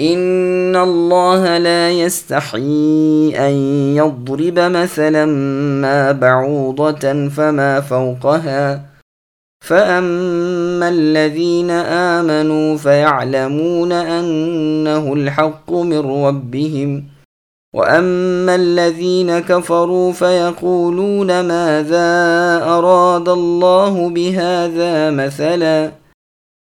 ان الله لا يستحي ان يضرب مثلا ما بعوضة فما فوقها فاما الذين امنوا فيعلمون انه الحق من ربهم واما الذين كفروا فيقولون ماذا اراد الله بهذا مثلا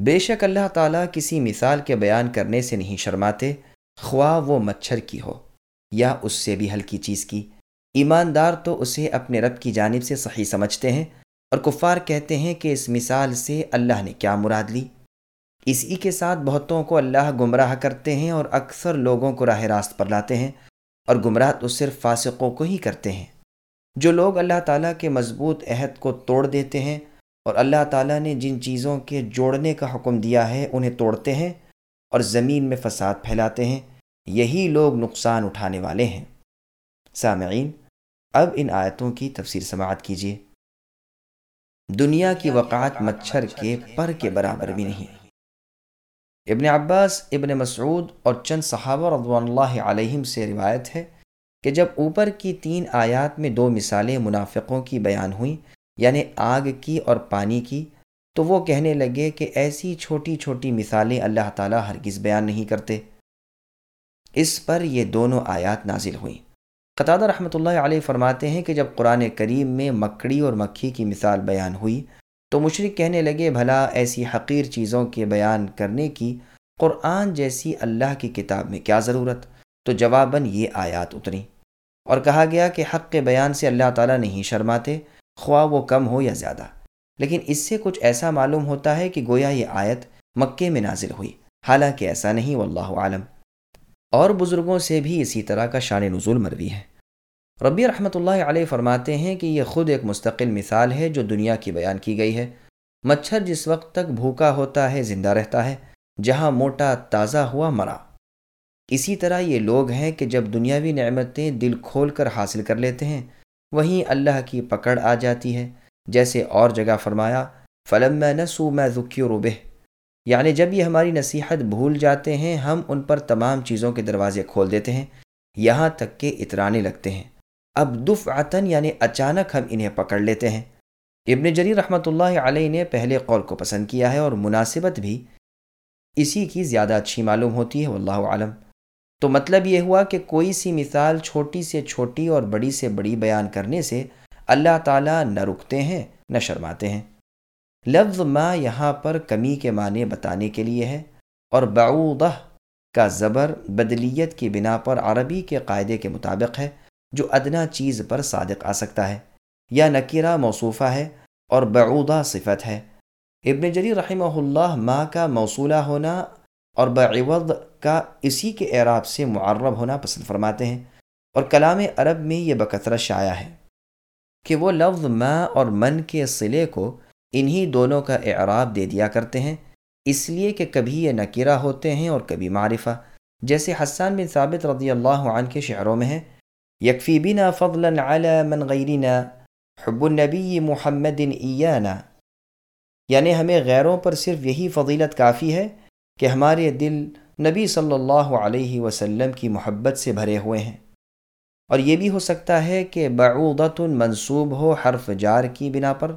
بے شک اللہ تعالیٰ کسی مثال کے بیان کرنے سے نہیں شرماتے۔ خواہ وہ مچھر کی ہو یا اس سے بھی ہلکی چیز کی۔ ایماندار تو اسے اپنے رب کی جانب سے صحیح سمجھتے ہیں اور کفار کہتے ہیں کہ اس مثال سے اللہ نے کیا مراد لی۔ اسی کے ساتھ بہتوں کو اللہ گمراہ کرتے ہیں اور اکثر لوگوں کو راہ راست پر لاتے ہیں اور گمراہ تو صرف فاسقوں کو ہی کرتے ہیں۔ جو لوگ اللہ تعالیٰ کے مضبوط عہد کو توڑ دیتے ہیں اور اللہ تعالیٰ نے جن چیزوں کے جوڑنے کا حکم دیا ہے، انہیں توڑتے ہیں اور زمین میں فساد پھیلاتے ہیں۔ یہی لوگ نقصان اٹھانے والے ہیں۔ سامعین، اب ان آیتوں کی تفسیر سماعت کیجیے۔ دنیا کی وقعت مچھر کے پر کے برابر بھی نہیں۔ ابن عباس، ابن مسعود اور چند صحابہ رضوان اللہ علیہم سے روایت ہے کہ جب اوپر کی تین آیات میں دو مثالیں منافقوں کی بیان ہوئیں یعنی آگ کی اور پانی کی، تو وہ کہنے لگے کہ ایسی چھوٹی چھوٹی مثالیں اللہ تعالیٰ ہرگز بیان نہیں کرتے۔ اس پر یہ دونوں آیات نازل ہوئیں۔ قطع رحمۃ اللہ علیہ فرماتے ہیں کہ جب قرآن کریم میں مکڑی اور مکھی کی مثال بیان ہوئی، تو مشرق کہنے لگے، بھلا ایسی حقیر چیزوں کے بیان کرنے کی قرآن جیسی اللہ کی کتاب میں کیا ضرورت؟ تو جواباً یہ آیات اتریں۔ اور کہا گیا کہ حق کے بیان سے اللہ تعالیٰ نہیں شرماتے خواہ وہ کم ہو یا زیادہ۔ لیکن اس سے کچھ ایسا معلوم ہوتا ہے کہ گویا یہ آیت مکے میں نازل ہوئی۔ حالانکہ ایسا نہیں، واللہ عالم اور بزرگوں سے بھی اسی طرح کا شان نزول مروی ہے۔ ربی رحمۃ اللہ علیہ فرماتے ہیں کہ یہ خود ایک مستقل مثال ہے جو دنیا کی بیان کی گئی ہے۔ مچھر جس وقت تک بھوکا ہوتا ہے، زندہ رہتا ہے، جہاں موٹا تازہ ہوا مرا۔ اسی طرح یہ لوگ ہیں کہ جب دنیاوی نعمتیں دل کھول کر حاصل کر لیتے ہیں وہیں اللہ کی پکڑ آ جاتی ہے۔ جیسے اور جگہ فرمایا فلم میں نسو میں ذکی و ربح یعنی جب یہ ہماری نصیحت بھول جاتے ہیں، ہم ان پر تمام چیزوں کے دروازے کھول دیتے ہیں، یہاں تک کہ اترانے لگتے ہیں۔ اب دف آتن یعنی اچانک ہم انہیں پکڑ لیتے ہیں۔ ابن جری رحمۃ اللہ علیہ نے پہلے قول کو پسند کیا ہے اور مناسبت بھی اسی کی زیادہ اچھی معلوم ہوتی ہے، واللہ عالم تو مطلب یہ ہوا کہ کوئی سی مثال چھوٹی سے چھوٹی اور بڑی سے بڑی بیان کرنے سے اللہ تعالیٰ نہ رکتے ہیں، نہ شرماتے ہیں۔ لفظ ما یہاں پر کمی کے معنی بتانے کے لیے ہے اور بعودہ کا زبر بدلیت کی بنا پر عربی کے قاعدے کے مطابق ہے، جو ادنا چیز پر صادق آ سکتا ہے یا نکیرہ موصوفہ ہے اور بعودہ صفت ہے۔ ابن جری رحمہ اللہ ماں کا موصولہ ہونا اور بعوض کا اسی کے اعراب سے معرب ہونا پسند فرماتے ہیں۔ اور کلام عرب میں یہ بکثرت شائع ہے کہ وہ لفظ ما اور من کے صلے کو انہی دونوں کا اعراب دے دیا کرتے ہیں۔ اس لیے کہ کبھی یہ نکیرہ ہوتے ہیں اور کبھی معرفہ۔ جیسے حسان بن ثابت رضی اللہ عنہ کے شعروں میں ہے، یکفی بنا فضلا علی من غیرنا حب النبی محمد ایانا۔ یعنی ہمیں غیروں پر صرف یہی فضیلت کافی ہے کہ ہمارے دل نبی صلی اللہ علیہ وسلم کی محبت سے بھرے ہوئے ہیں۔ اور یہ بھی ہو سکتا ہے کہ بعودت منصوب ہو حرف جار کی بنا پر۔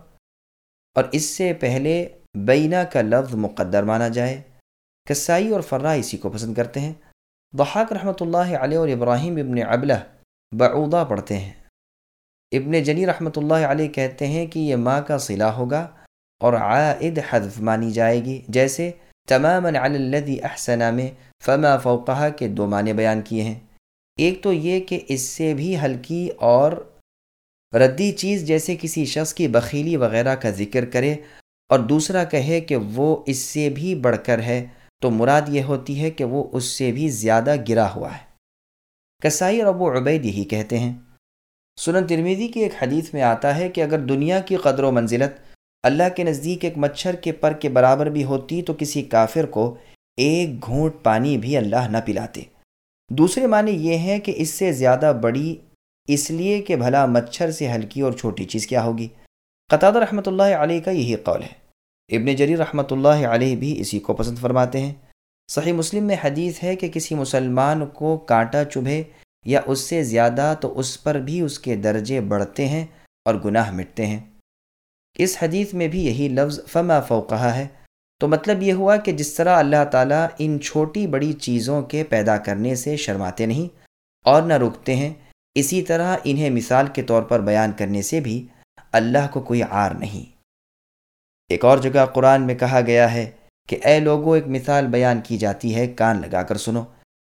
اور اس سے پہلے بینہ کا لفظ مقدر مانا جائے۔ کسائی اور فرا اسی کو پسند کرتے ہیں۔ بحاق رحمۃ اللہ علیہ اور ابراہیم ابن ابلہ بعودہ پڑھتے ہیں۔ ابن جنی رحمۃ اللہ علیہ کہتے ہیں کہ یہ ماں کا صلہ ہوگا اور عائد حذف مانی جائے گی، جیسے تمام الذي احسن میں فما فوقہ کے دو معنی بیان کیے ہیں۔ ایک تو یہ کہ اس سے بھی ہلکی اور ردی چیز جیسے کسی شخص کی بخیلی وغیرہ کا ذکر کرے، اور دوسرا کہے کہ وہ اس سے بھی بڑھ کر ہے، تو مراد یہ ہوتی ہے کہ وہ اس سے بھی زیادہ گرا ہوا ہے۔ کسائی اور ابو عبید یہی کہتے ہیں۔ سنن ترمیدی کی ایک حدیث میں آتا ہے کہ اگر دنیا کی قدر و منزلت اللہ کے نزدیک ایک مچھر کے پر کے برابر بھی ہوتی تو کسی کافر کو ایک گھونٹ پانی بھی اللہ نہ پلاتے۔ دوسرے معنی یہ ہیں کہ اس سے زیادہ بڑی، اس لیے کہ بھلا مچھر سے ہلکی اور چھوٹی چیز کیا ہوگی؟ قطع رحمۃ اللہ علیہ کا یہی قول ہے۔ ابن جری رحمۃ اللہ علیہ بھی اسی کو پسند فرماتے ہیں۔ صحیح مسلم میں حدیث ہے کہ کسی مسلمان کو کانٹا چبھے یا اس سے زیادہ تو اس پر بھی اس کے درجے بڑھتے ہیں اور گناہ مٹتے ہیں۔ اس حدیث میں بھی یہی لفظ فما فوقہ ہے۔ تو مطلب یہ ہوا کہ جس طرح اللہ تعالیٰ ان چھوٹی بڑی چیزوں کے پیدا کرنے سے شرماتے نہیں اور نہ رکتے ہیں، اسی طرح انہیں مثال کے طور پر بیان کرنے سے بھی اللہ کو کوئی عار نہیں۔ ایک اور جگہ قرآن میں کہا گیا ہے کہ اے لوگوں، ایک مثال بیان کی جاتی ہے، کان لگا کر سنو۔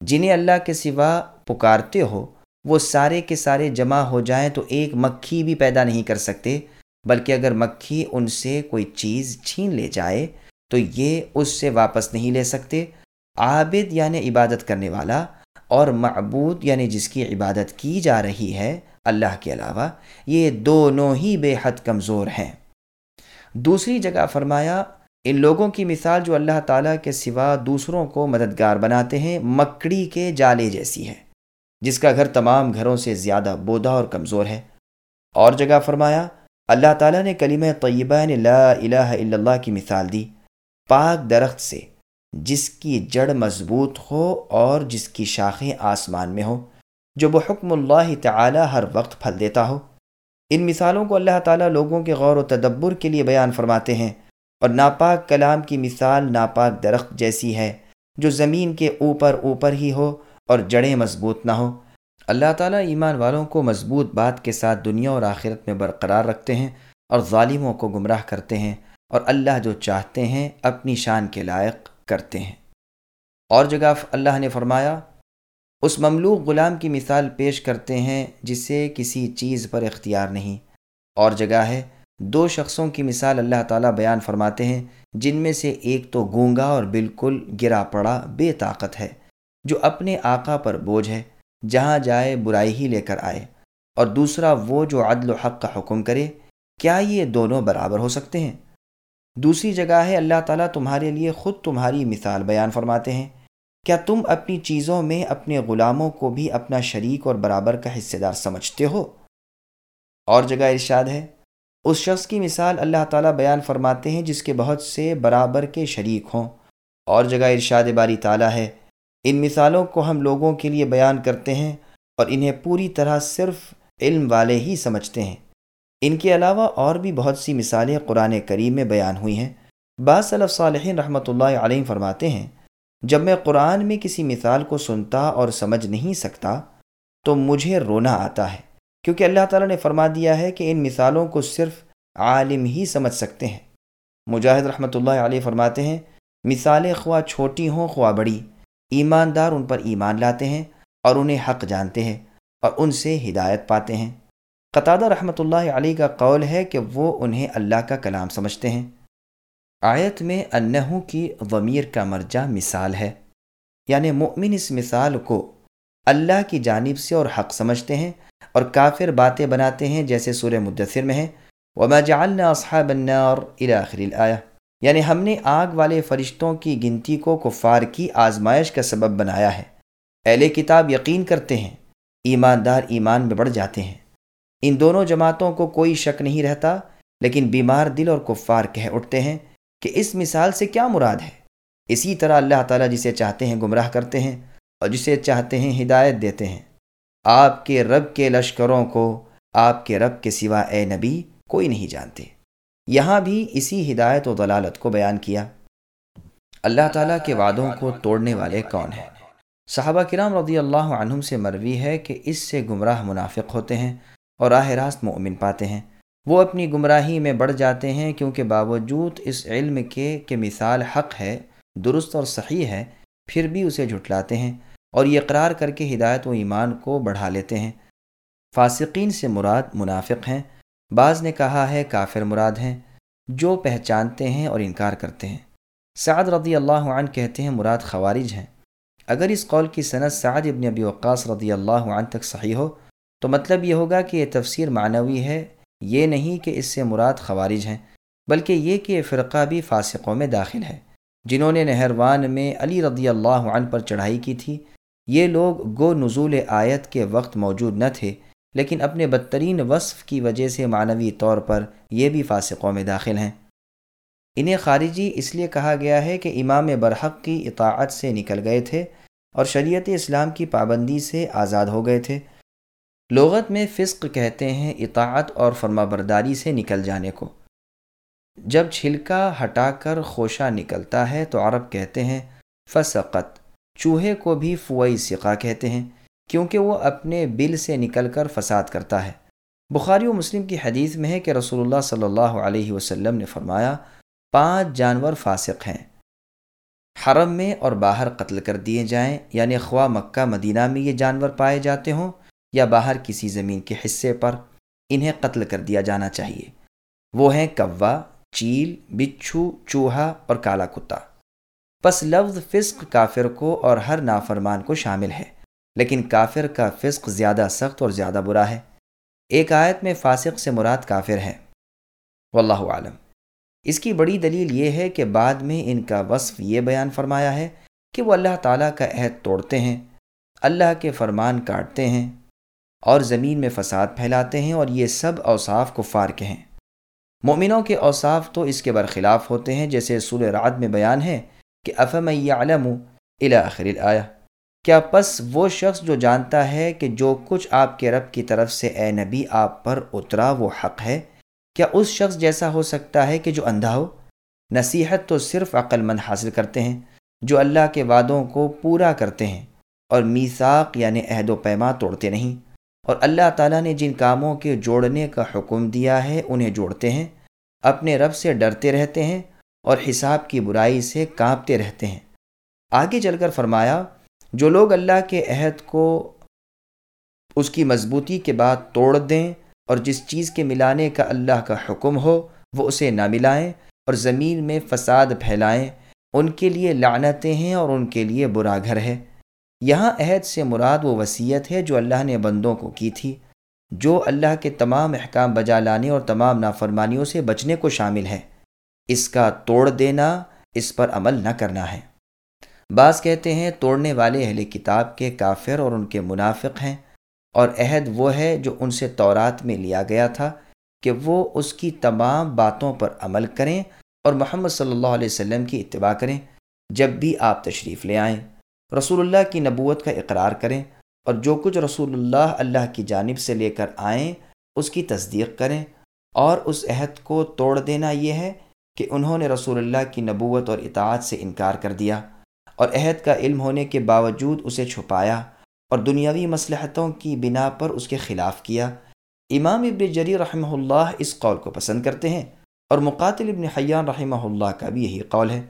جنہیں اللہ کے سوا پکارتے ہو، وہ سارے کے سارے جمع ہو جائیں تو ایک مکھی بھی پیدا نہیں کر سکتے۔ بلکہ اگر مکھی ان سے کوئی چیز چھین لے جائے، تو یہ اس سے واپس نہیں لے سکتے۔ عابد یعنی عبادت کرنے والا اور معبود یعنی جس کی عبادت کی جا رہی ہے اللہ کے علاوہ، یہ دونوں ہی بے حد کمزور ہیں۔ دوسری جگہ فرمایا، ان لوگوں کی مثال جو اللہ تعالیٰ کے سوا دوسروں کو مددگار بناتے ہیں، مکڑی کے جالے جیسی ہے، جس کا گھر تمام گھروں سے زیادہ بودا اور کمزور ہے۔ اور جگہ فرمایا اللہ تعالیٰ نے کلمہ طیبہ نے لا الہ الا اللہ کی مثال دی۔ پاک درخت سے جس کی جڑ مضبوط ہو اور جس کی شاخیں آسمان میں ہوں، جو بحکم اللہ تعالی ہر وقت پھل دیتا ہو۔ ان مثالوں کو اللہ تعالیٰ لوگوں کے غور و تدبر کے لیے بیان فرماتے ہیں اور ناپاک کلام کی مثال ناپاک درخت جیسی ہے، جو زمین کے اوپر اوپر ہی ہو اور جڑیں مضبوط نہ ہو اللہ تعالیٰ ایمان والوں کو مضبوط بات کے ساتھ دنیا اور آخرت میں برقرار رکھتے ہیں اور ظالموں کو گمراہ کرتے ہیں اور اللہ جو چاہتے ہیں اپنی شان کے لائق کرتے ہیں۔ اور جگہ اللہ نے فرمایا، اس مملوک غلام کی مثال پیش کرتے ہیں جسے کسی چیز پر اختیار نہیں۔ اور جگہ ہے، دو شخصوں کی مثال اللہ تعالیٰ بیان فرماتے ہیں، جن میں سے ایک تو گونگا اور بالکل گرا پڑا بے طاقت ہے، جو اپنے آقا پر بوجھ ہے۔ جہاں جائے برائی ہی لے کر آئے۔ اور دوسرا، وہ جو عدل و حق کا حکم کرے، کیا یہ دونوں برابر ہو سکتے ہیں؟ دوسری جگہ ہے، اللہ تعالیٰ تمہارے لیے خود تمہاری مثال بیان فرماتے ہیں۔ کیا تم اپنی چیزوں میں اپنے غلاموں کو بھی اپنا شریک اور برابر کا حصے دار سمجھتے ہو؟ اور جگہ ارشاد ہے، اس شخص کی مثال اللہ تعالیٰ بیان فرماتے ہیں جس کے بہت سے برابر کے شریک ہوں۔ اور جگہ ارشاد باری تعالیٰ ہے ان مثالوں کو ہم لوگوں کے لیے بیان کرتے ہیں اور انہیں پوری طرح صرف علم والے ہی سمجھتے ہیں۔ ان کے علاوہ اور بھی بہت سی مثالیں قرآن کریم میں بیان ہوئی ہیں۔ بعض صلی صالحین رحمۃ اللہ علیہ فرماتے ہیں، جب میں قرآن میں کسی مثال کو سنتا اور سمجھ نہیں سکتا تو مجھے رونا آتا ہے، کیونکہ اللہ تعالیٰ نے فرما دیا ہے کہ ان مثالوں کو صرف عالم ہی سمجھ سکتے ہیں۔ مجاہد رحمۃ اللہ علیہ فرماتے ہیں، مثالیں خواہ چھوٹی ہوں خواہ بڑی ایماندار ان پر ایمان لاتے ہیں اور انہیں حق جانتے ہیں اور ان سے ہدایت پاتے ہیں۔ قطادہ رحمۃ اللہ علیہ کا قول ہے کہ وہ انہیں اللہ کا کلام سمجھتے ہیں۔ آیت میں انہوں کی ضمیر کا مرجع مثال ہے۔ یعنی مؤمن اس مثال کو اللہ کی جانب سے اور حق سمجھتے ہیں اور کافر باتیں بناتے ہیں جیسے سورہ مدثر میں ہے۔ وما جعلنا اصحاب النار الى آخر الآیہ۔ یعنی ہم نے آگ والے فرشتوں کی گنتی کو کفار کی آزمائش کا سبب بنایا ہے۔ اہل کتاب یقین کرتے ہیں، ایماندار ایمان میں بڑھ جاتے ہیں۔ ان دونوں جماعتوں کو کوئی شک نہیں رہتا، لیکن بیمار دل اور کفار کہہ اٹھتے ہیں کہ اس مثال سے کیا مراد ہے۔ اسی طرح اللہ تعالیٰ جسے چاہتے ہیں گمراہ کرتے ہیں اور جسے چاہتے ہیں ہدایت دیتے ہیں۔ آپ کے رب کے لشکروں کو، آپ کے رب کے سوا اے نبی کوئی نہیں جانتے۔ یہاں بھی اسی ہدایت و ضلالت کو بیان کیا۔ اللہ تعالیٰ کے وعدوں کو توڑنے والے کون ہیں؟ صحابہ کرام رضی اللہ عنہم سے مروی ہے کہ اس سے گمراہ منافق ہوتے ہیں اور راہ راست مومن پاتے ہیں۔ وہ اپنی گمراہی میں بڑھ جاتے ہیں کیونکہ باوجود اس علم کے کہ مثال حق ہے، درست اور صحیح ہے، پھر بھی اسے جھٹلاتے ہیں اور یہ اقرار کر کے ہدایت و ایمان کو بڑھا لیتے ہیں۔ فاسقین سے مراد منافق ہیں۔ بعض نے کہا ہے کافر مراد ہیں جو پہچانتے ہیں اور انکار کرتے ہیں۔ سعد رضی اللہ عنہ کہتے ہیں مراد خوارج ہیں۔ اگر اس قول کی صنعت سعد ابن ابی وقاص رضی اللہ عنہ تک صحیح ہو، تو مطلب یہ ہوگا کہ یہ تفسیر معنوی ہے۔ یہ نہیں کہ اس سے مراد خوارج ہیں، بلکہ یہ کہ یہ فرقہ بھی فاسقوں میں داخل ہے۔ جنہوں نے نہروان میں علی رضی اللہ عنہ پر چڑھائی کی تھی، یہ لوگ گو نزول آیت کے وقت موجود نہ تھے۔ لیکن اپنے بدترین وصف کی وجہ سے معنوی طور پر یہ بھی فاسقوں میں داخل ہیں۔ انہیں خارجی اس لیے کہا گیا ہے کہ امام برحق کی اطاعت سے نکل گئے تھے اور شریعت اسلام کی پابندی سے آزاد ہو گئے تھے۔ لغت میں فسق کہتے ہیں اطاعت اور فرما برداری سے نکل جانے کو۔ جب چھلکا ہٹا کر خوشہ نکلتا ہے تو عرب کہتے ہیں فسقت، چوہے کو بھی فوئی سقا کہتے ہیں۔ کیونکہ وہ اپنے بل سے نکل کر فساد کرتا ہے۔ بخاری و مسلم کی حدیث میں ہے کہ رسول اللہ صلی اللہ علیہ وسلم نے فرمایا، پانچ جانور فاسق ہیں۔ حرم میں اور باہر قتل کر دیے جائیں یعنی خواہ مکہ، مدینہ میں یہ جانور پائے جاتے ہوں، یا باہر کسی زمین کے حصے پر انہیں قتل کر دیا جانا چاہیے۔ وہ ہیں کوا، چیل، بچھو، چوہا اور کالا کتا۔ پس لفظ فسق کافر کو اور ہر نافرمان کو شامل ہے۔ لیکن کافر کا فسق زیادہ سخت اور زیادہ برا ہے۔ ایک آیت میں فاسق سے مراد کافر ہے۔ واللہ عالم اس کی بڑی دلیل یہ ہے کہ بعد میں ان کا وصف یہ بیان فرمایا ہے کہ وہ اللہ تعالیٰ کا عہد توڑتے ہیں، اللہ کے فرمان کاٹتے ہیں اور زمین میں فساد پھیلاتے ہیں اور یہ سب اوصاف کفار کے ہیں۔ مومنوں کے اوصاف تو اس کے برخلاف ہوتے ہیں، جیسے سور رعد میں بیان ہے کہ افم علم الآخر آیا کیا پس وہ شخص جو جانتا ہے کہ جو کچھ آپ کے رب کی طرف سے اے نبی آپ پر اترا وہ حق ہے؟ کیا اس شخص جیسا ہو سکتا ہے کہ جو اندھا ہو؟ نصیحت تو صرف عقل مند حاصل کرتے ہیں، جو اللہ کے وعدوں کو پورا کرتے ہیں اور میساک یعنی عہد و پیما توڑتے نہیں۔ اور اللہ تعالیٰ نے جن کاموں کے جوڑنے کا حکم دیا ہے، انہیں جوڑتے ہیں، اپنے رب سے ڈرتے رہتے ہیں اور حساب کی برائی سے کانپتے رہتے ہیں۔ آگے چل کر فرمایا جو لوگ اللہ کے عہد کو اس کی مضبوطی کے بعد توڑ دیں اور جس چیز کے ملانے کا اللہ کا حکم ہو، وہ اسے نہ ملائیں اور زمین میں فساد پھیلائیں۔ ان کے لیے لعنتیں ہیں اور ان کے لیے برا گھر ہے۔ یہاں عہد سے مراد وہ وصیت ہے جو اللہ نے بندوں کو کی تھی، جو اللہ کے تمام احکام بجا لانے اور تمام نافرمانیوں سے بچنے کو شامل ہے اس کا توڑ دینا، اس پر عمل نہ کرنا ہے۔ بعض کہتے ہیں توڑنے والے اہل کتاب کے کافر اور ان کے منافق ہیں، اور عہد وہ ہے جو ان سے تورات میں لیا گیا تھا کہ وہ اس کی تمام باتوں پر عمل کریں اور محمد صلی اللہ علیہ وسلم کی اتباع کریں جب بھی آپ تشریف لے آئیں۔ رسول اللہ کی نبوت کا اقرار کریں اور جو کچھ رسول اللہ اللہ کی جانب سے لے کر آئیں، اس کی تصدیق کریں۔ اور اس عہد کو توڑ دینا یہ ہے کہ انہوں نے رسول اللہ کی نبوت اور اطاعت سے انکار کر دیا۔ اور عہد کا علم ہونے کے باوجود اسے چھپایا اور دنیاوی مصلحتوں کی بنا پر اس کے خلاف کیا۔ امام ابن جری رحمہ اللہ اس قول کو پسند کرتے ہیں اور مقاتل ابن حیان رحمہ اللہ کا بھی یہی قول ہے۔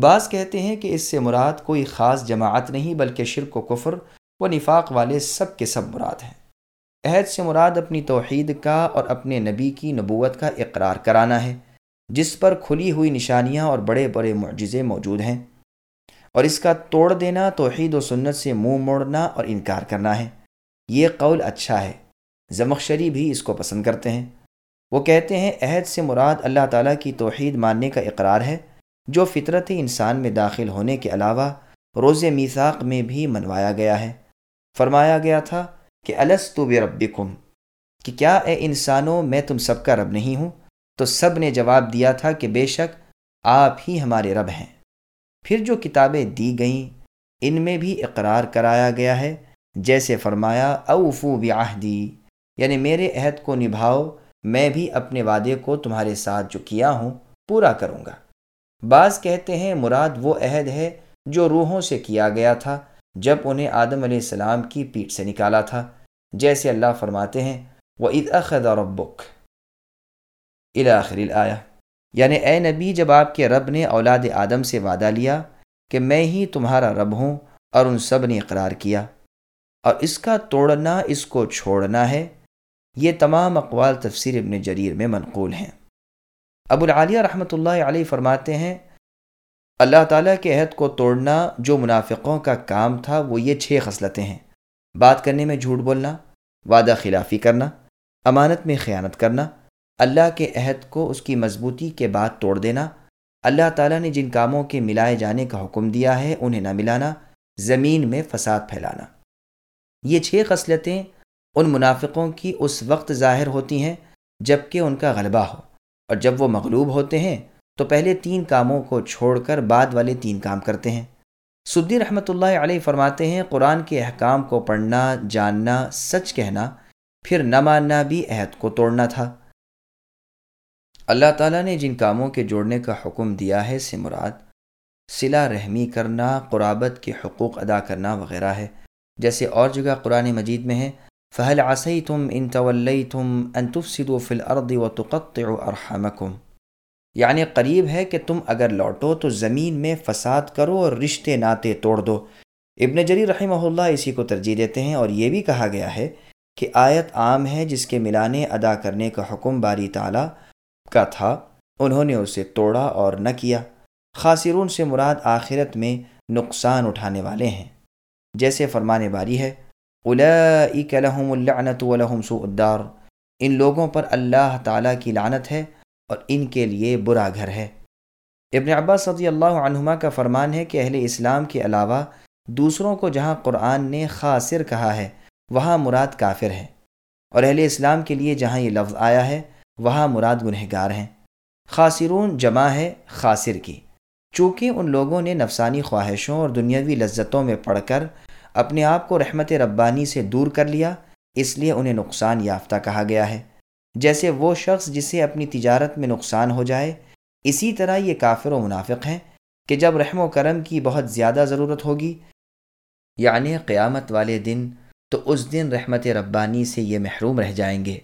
بعض کہتے ہیں کہ اس سے مراد کوئی خاص جماعت نہیں بلکہ شرک و کفر و نفاق والے سب کے سب مراد ہیں۔ عہد سے مراد اپنی توحید کا اور اپنے نبی کی نبوت کا اقرار کرانا ہے، جس پر کھلی ہوئی نشانیاں اور بڑے بڑے معجزے موجود ہیں۔ اور اس کا توڑ دینا توحید و سنت سے منہ مو موڑنا اور انکار کرنا ہے۔ یہ قول اچھا ہے۔ زمخشری بھی اس کو پسند کرتے ہیں۔ وہ کہتے ہیں، عہد سے مراد اللہ تعالیٰ کی توحید ماننے کا اقرار ہے، جو فطرت انسان میں داخل ہونے کے علاوہ روز میثاق میں بھی منوایا گیا ہے۔ فرمایا گیا تھا کہ الس تو بے کہ کیا اے انسانوں، میں تم سب کا رب نہیں ہوں؟ تو سب نے جواب دیا تھا کہ، بے شک آپ ہی ہمارے رب ہیں پھر جو کتابیں دی گئیں، ان میں بھی اقرار کرایا گیا ہے، جیسے فرمایا اوفو بعہدی یعنی میرے عہد کو نبھاؤ، میں بھی اپنے وعدے کو تمہارے ساتھ جو کیا ہوں، پورا کروں گا۔ بعض کہتے ہیں، مراد وہ عہد ہے جو روحوں سے کیا گیا تھا، جب انہیں آدم علیہ السلام کی پیٹ سے نکالا تھا۔ جیسے اللہ فرماتے ہیں وہ عید اخد اور ربک الآخر آیا یعنی اے نبی، جب آپ کے رب نے اولاد آدم سے وعدہ لیا کہ میں ہی تمہارا رب ہوں اور ان سب نے اقرار کیا، اور اس کا توڑنا، اس کو چھوڑنا ہے، یہ تمام اقوال تفسیر ابن جریر میں منقول ہیں۔ ابو العالیہ رحمۃ اللہ علیہ فرماتے ہیں، اللہ تعالیٰ کے عہد کو توڑنا جو منافقوں کا کام تھا، وہ یہ چھ خصلتیں ہیں۔ بات کرنے میں جھوٹ بولنا، وعدہ خلافی کرنا، امانت میں خیانت کرنا اللہ کے عہد کو اس کی مضبوطی کے بعد توڑ دینا۔ اللہ تعالیٰ نے جن کاموں کے ملائے جانے کا حکم دیا ہے، انہیں نہ ملانا، زمین میں فساد پھیلانا۔ یہ چھ خصلتیں ان منافقوں کی اس وقت ظاہر ہوتی ہیں جبکہ ان کا غلبہ ہو۔ اور جب وہ مغلوب ہوتے ہیں، تو پہلے تین کاموں کو چھوڑ کر بعد والے تین کام کرتے ہیں۔ سدی رحمۃ اللہ علیہ فرماتے ہیں، قرآن کے احکام کو پڑھنا، جاننا، سچ کہنا، پھر نہ ماننا بھی عہد کو توڑنا تھا۔ اللہ تعالیٰ نے جن کاموں کے جوڑنے کا حکم دیا ہے سے مراد صلہ رحمی کرنا، قرابت کے حقوق ادا کرنا وغیرہ ہے۔ جیسے اور جگہ قرآن مجید میں ہے فہل آسئی تم ان طول تم انتفسد و فل ارد و تقت ارحمکم یعنی قریب ہے کہ تم اگر لوٹو تو زمین میں فساد کرو اور رشتے ناطے توڑ دو۔ ابن جری رحمہ اللہ اسی کو ترجیح دیتے ہیں اور یہ بھی کہا گیا ہے کہ آیت عام ہے جس کے ملانے ادا کرنے کا حکم باری تعالیٰ کا تھا، انہوں نے اسے توڑا اور نہ کیا۔ خاصرون سے مراد آخرت میں نقصان اٹھانے والے ہیں۔ جیسے فرمانے باری ہے لهم اللعنت ولهم سوء الدار۔ ان لوگوں پر اللہ تعالیٰ کی لعنت ہے اور ان کے لیے برا گھر ہے۔ ابن عباس رضی اللہ عنہما کا فرمان ہے کہ اہل اسلام کے علاوہ دوسروں کو جہاں قرآن نے خاصر کہا ہے، وہاں مراد کافر ہے۔ اور اہل اسلام کے لیے جہاں یہ لفظ آیا ہے وہاں مراد گنہگار ہیں۔ خاصرون جمع ہے خاصر کی۔ چونکہ ان لوگوں نے نفسانی خواہشوں اور دنیاوی لذتوں میں پڑھ کر اپنے آپ کو رحمت ربانی سے دور کر لیا، اس لیے انہیں نقصان یافتہ کہا گیا ہے۔ جیسے وہ شخص جسے اپنی تجارت میں نقصان ہو جائے، اسی طرح یہ کافر و منافق ہیں کہ جب رحم و کرم کی بہت زیادہ ضرورت ہوگی یعنی قیامت والے دن، تو اس دن رحمت ربانی سے یہ محروم رہ جائیں گے۔